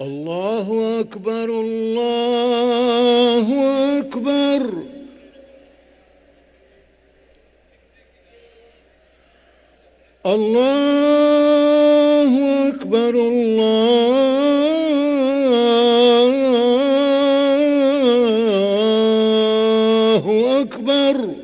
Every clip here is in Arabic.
الله أكبر الله أكبر. الله أكبر الله أكبر.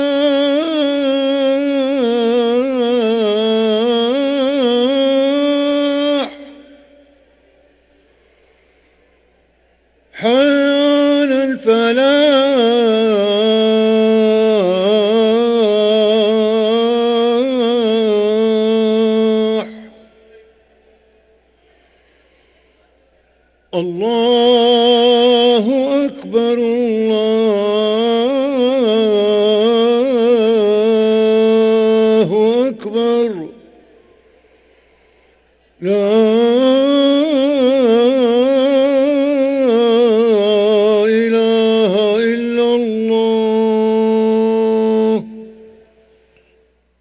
على الفلاح. الله أكبر الله أكبر. لا